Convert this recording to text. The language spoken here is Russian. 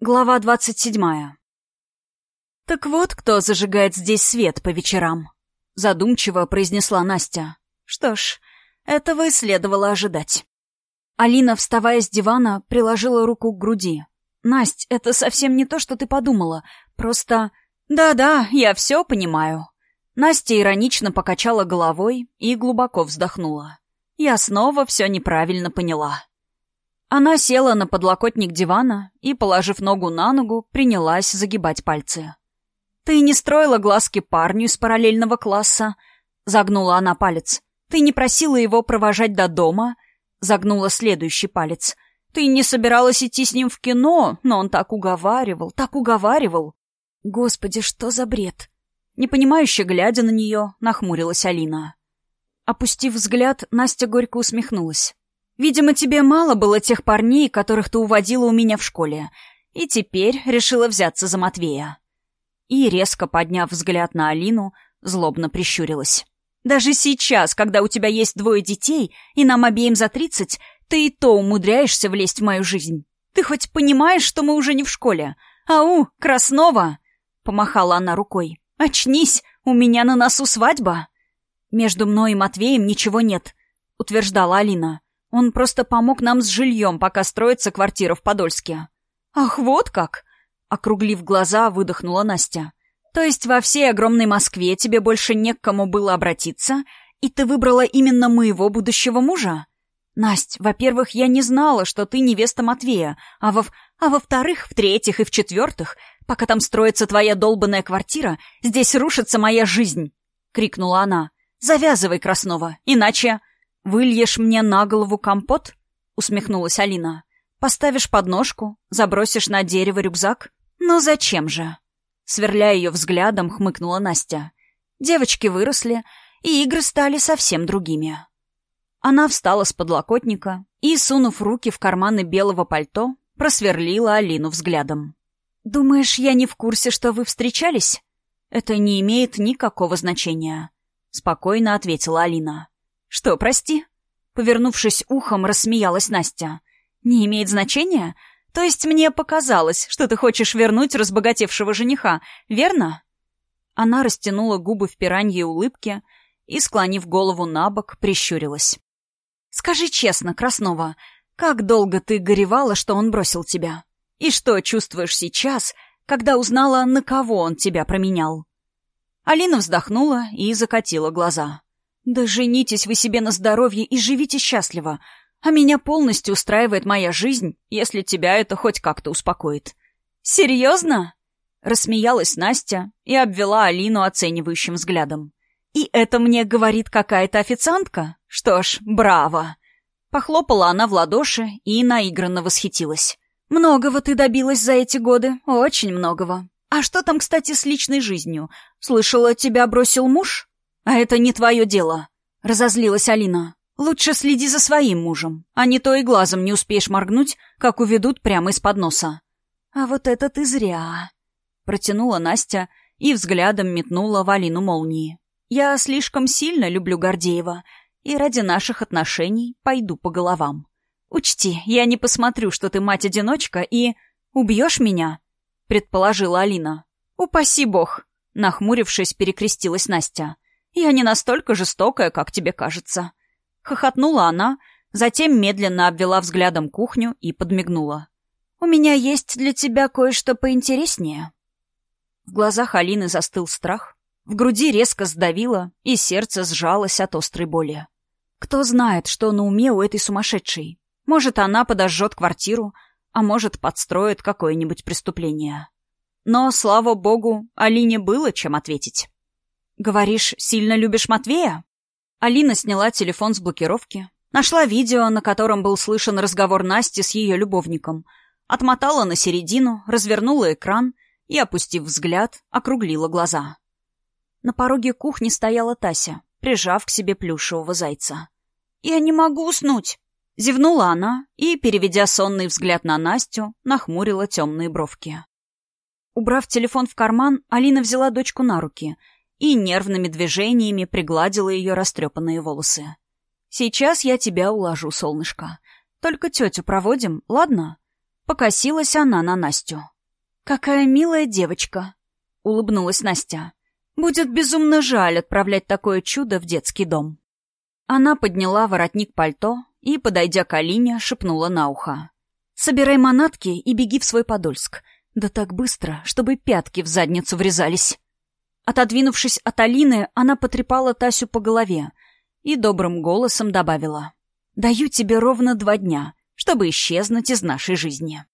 Глава двадцать седьмая. «Так вот, кто зажигает здесь свет по вечерам», — задумчиво произнесла Настя. «Что ж, этого и следовало ожидать». Алина, вставая с дивана, приложила руку к груди. «Насть, это совсем не то, что ты подумала. Просто...» «Да-да, я все понимаю». Настя иронично покачала головой и глубоко вздохнула. «Я снова все неправильно поняла». Она села на подлокотник дивана и, положив ногу на ногу, принялась загибать пальцы. «Ты не строила глазки парню из параллельного класса?» — загнула она палец. «Ты не просила его провожать до дома?» — загнула следующий палец. «Ты не собиралась идти с ним в кино, но он так уговаривал, так уговаривал!» «Господи, что за бред!» Непонимающе глядя на нее, нахмурилась Алина. Опустив взгляд, Настя горько усмехнулась. Видимо, тебе мало было тех парней, которых ты уводила у меня в школе, и теперь решила взяться за Матвея». И, резко подняв взгляд на Алину, злобно прищурилась. «Даже сейчас, когда у тебя есть двое детей, и нам обеим за тридцать, ты и то умудряешься влезть в мою жизнь. Ты хоть понимаешь, что мы уже не в школе? Ау, Краснова!» — помахала она рукой. «Очнись, у меня на носу свадьба!» «Между мной и Матвеем ничего нет», — утверждала Алина. Он просто помог нам с жильем, пока строится квартира в Подольске». «Ах, вот как!» — округлив глаза, выдохнула Настя. «То есть во всей огромной Москве тебе больше не к кому было обратиться, и ты выбрала именно моего будущего мужа?» «Насть, во-первых, я не знала, что ты невеста Матвея, а, во а во-вторых, в-третьих и в-четвертых, пока там строится твоя долбанная квартира, здесь рушится моя жизнь!» — крикнула она. «Завязывай, Краснова, иначе...» «Выльешь мне на голову компот?» — усмехнулась Алина. «Поставишь подножку, забросишь на дерево рюкзак? Ну зачем же?» Сверляя ее взглядом, хмыкнула Настя. Девочки выросли, и игры стали совсем другими. Она встала с подлокотника и, сунув руки в карманы белого пальто, просверлила Алину взглядом. «Думаешь, я не в курсе, что вы встречались?» «Это не имеет никакого значения», — спокойно ответила Алина. «Что, прости?» Повернувшись ухом, рассмеялась Настя. «Не имеет значения? То есть мне показалось, что ты хочешь вернуть разбогатевшего жениха, верно?» Она растянула губы в пиранье улыбки и, склонив голову на бок, прищурилась. «Скажи честно, Краснова, как долго ты горевала, что он бросил тебя? И что чувствуешь сейчас, когда узнала, на кого он тебя променял?» Алина вздохнула и закатила глаза. «Да женитесь вы себе на здоровье и живите счастливо, а меня полностью устраивает моя жизнь, если тебя это хоть как-то успокоит». «Серьезно?» — рассмеялась Настя и обвела Алину оценивающим взглядом. «И это мне говорит какая-то официантка? Что ж, браво!» Похлопала она в ладоши и наигранно восхитилась. «Многого ты добилась за эти годы, очень многого. А что там, кстати, с личной жизнью? Слышала, тебя бросил муж?» «А это не твое дело», — разозлилась Алина. «Лучше следи за своим мужем, а не то и глазом не успеешь моргнуть, как уведут прямо из-под носа». «А вот это ты зря», — протянула Настя и взглядом метнула в Алину молнии. «Я слишком сильно люблю Гордеева, и ради наших отношений пойду по головам. Учти, я не посмотрю, что ты мать-одиночка, и... Убьешь меня?» — предположила Алина. «Упаси бог!» — нахмурившись, перекрестилась Настя. Я не настолько жестокая, как тебе кажется». Хохотнула она, затем медленно обвела взглядом кухню и подмигнула. «У меня есть для тебя кое-что поинтереснее». В глазах Алины застыл страх, в груди резко сдавило, и сердце сжалось от острой боли. Кто знает, что на уме у этой сумасшедшей. Может, она подожжет квартиру, а может, подстроит какое-нибудь преступление. Но, слава богу, Алине было чем ответить. «Говоришь, сильно любишь Матвея?» Алина сняла телефон с блокировки, нашла видео, на котором был слышен разговор Насти с ее любовником, отмотала на середину, развернула экран и, опустив взгляд, округлила глаза. На пороге кухни стояла Тася, прижав к себе плюшевого зайца. «Я не могу уснуть!» Зевнула она и, переведя сонный взгляд на Настю, нахмурила темные бровки. Убрав телефон в карман, Алина взяла дочку на руки — и нервными движениями пригладила ее растрепанные волосы. «Сейчас я тебя уложу, солнышко. Только тетю проводим, ладно?» Покосилась она на Настю. «Какая милая девочка!» — улыбнулась Настя. «Будет безумно жаль отправлять такое чудо в детский дом». Она подняла воротник пальто и, подойдя к Алине, шепнула на ухо. «Собирай манатки и беги в свой Подольск. Да так быстро, чтобы пятки в задницу врезались». Отодвинувшись от Алины, она потрепала Тасю по голове и добрым голосом добавила. «Даю тебе ровно два дня, чтобы исчезнуть из нашей жизни».